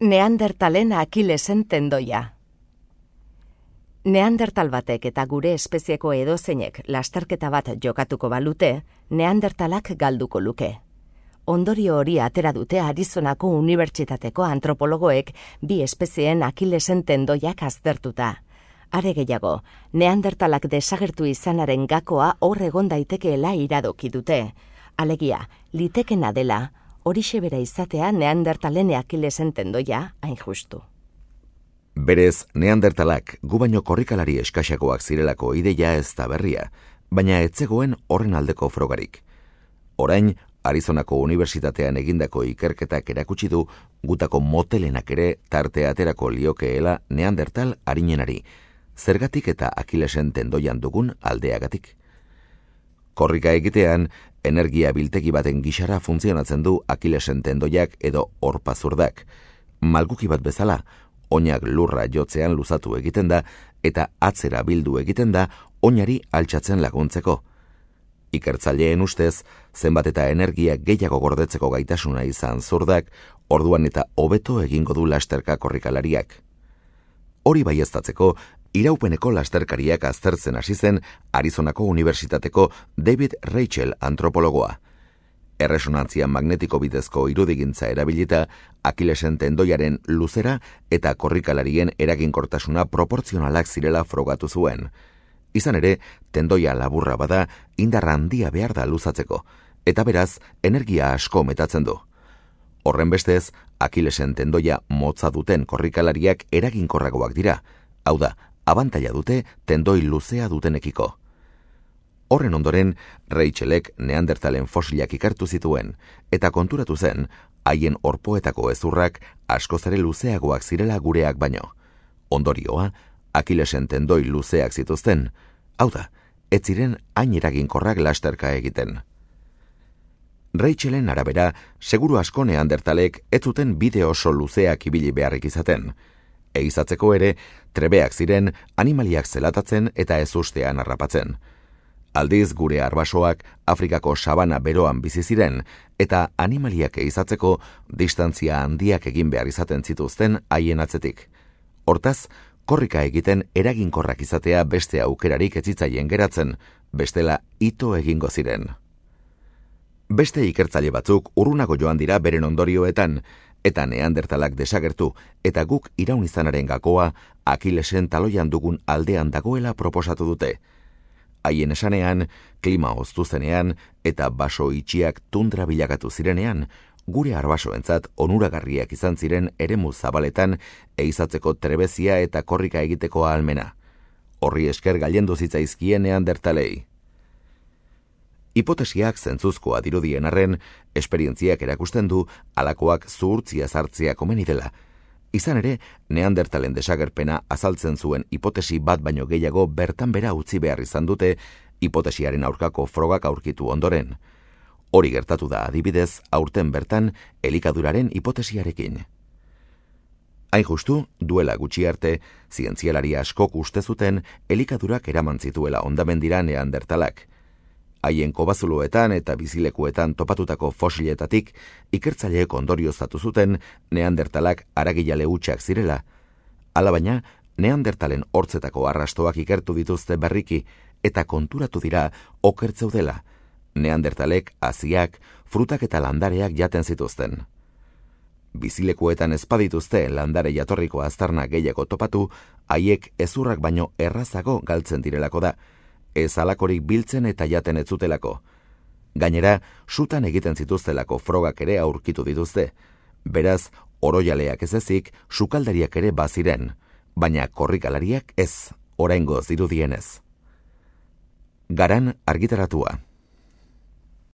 Neandertalen akilesen tendoia. Neandertal batek eta gure espezieko edozeinek lasterketa bat jokatuko balute, neandertalak galduko luke. Ondorio hori atera dute Arizonako Unibertsitateko antropologoek bi espezien akilesen tendoiak aztertuta. Are gehiago, neandertalak desagertu izanaren gakoa hor egon daitekeela iradoki dute. Alegia, litekena dela, horixe bera izatea neandertalen akilesen tendoia hain justu. Berez, neandertalak gu baino korrikalari eskaxakoak zirelako ideia ez da berria, baina etzegoen horren aldeko frogarik. Orain, Arizonako Unibertsitatean egindako ikerketak erakutsi du gutako motelenak ere tarte aterako liokeela neandertal harinenari, zergatik eta akilesen tendoian dugun aldeagatik. Korrika egitean, energia biltegi baten gixara funtzionatzen du akilesen tendoiak edo orpazurdak. Malguki bat bezala, oinak lurra jotzean luzatu egiten da eta atzera bildu egiten da oinari altxatzen laguntzeko. Ikertzaileen ustez, zenbat eta energia gehiago gordetzeko gaitasuna izan zurdak, orduan eta hobeto egingo du lasterka korrikalariak. Hori baiestatzeko, iraupeneko lasterkariak aztertzen hasi zen Arizonako Unibertsitateko David Rachel antropologoa. Erresonantzia magnetiko bidezko irudigintza erabilita, akilesen tendoiaren luzera eta korrikalarien eraginkortasuna proportzionalak zirela frogatu zuen. Izan ere, tendoia laburra bada indarra handia behar da luzatzeko, eta beraz, energia asko metatzen du. Horren bestez, akilesen tendoia motza duten korrikalariak eraginkorragoak dira, hau da, abantaila dute tendoi luzea dutenekiko. Horren ondoren, Rachelek neandertalen fosilak ikartu zituen, eta konturatu zen, haien orpoetako ezurrak askozare luzeagoak zirela gureak baino. Ondorioa, akilesen tendoi luzeak zituzten, hau da, ez ziren hain eraginkorrak lasterka egiten. Rachelen arabera, seguru asko neandertalek ez zuten bide oso luzeak ibili beharrik izaten, eizatzeko ere, trebeak ziren animaliak zelatatzen eta ez ustean harrapatzen. Aldiz gure arbasoak Afrikako sabana beroan bizi ziren eta animaliak eizatzeko distantzia handiak egin behar izaten zituzten haien atzetik. Hortaz, korrika egiten eraginkorrak izatea beste aukerarik etzitzaien geratzen, bestela ito egingo ziren. Beste ikertzaile batzuk urrunago joan dira beren ondorioetan, eta neandertalak desagertu, eta guk iraun izanaren gakoa, akilesen taloian dugun aldean dagoela proposatu dute. Haien esanean, klima oztu zenean, eta baso itxiak tundra bilagatu zirenean, gure arbasoentzat onuragarriak izan ziren eremu zabaletan eizatzeko trebezia eta korrika egiteko ahalmena. Horri esker gailendu zitzaizkien neandertalei. Hipotesiak zentzuzkoa dirudien arren, esperientziak erakusten du alakoak zuhurtzia zartzea komeni dela. Izan ere, neandertalen desagerpena azaltzen zuen hipotesi bat baino gehiago bertan bera utzi behar izan dute hipotesiaren aurkako frogak aurkitu ondoren. Hori gertatu da adibidez, aurten bertan elikaduraren hipotesiarekin. Hain justu, duela gutxi arte, zientzialari askok uste zuten elikadurak eraman zituela ondamendira neandertalak – haien kobazuloetan eta bizilekuetan topatutako fosiletatik ikertzaileek ondorioztatu zuten neandertalak aragilale utxak zirela. Alabaina, neandertalen hortzetako arrastoak ikertu dituzte berriki eta konturatu dira okertzeu dela. Neandertalek, aziak, frutak eta landareak jaten zituzten. Bizilekuetan ezpadituzte landare jatorriko aztarna gehiago topatu, haiek ezurrak baino errazago galtzen direlako da, ez alakorik biltzen eta jaten ez zutelako. Gainera, sutan egiten zituztelako frogak ere aurkitu dituzte. Beraz, oroialeak ez ezik, sukaldariak ere baziren, baina korrikalariak ez, oraingo zirudienez. Garan argitaratua.